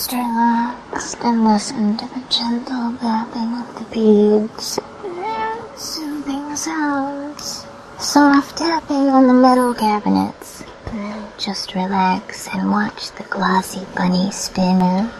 Just relax and listen to the gentle tapping of the beads. Soothing sounds. Soft tapping on the metal cabinets. Just relax and watch the glossy bunny spinner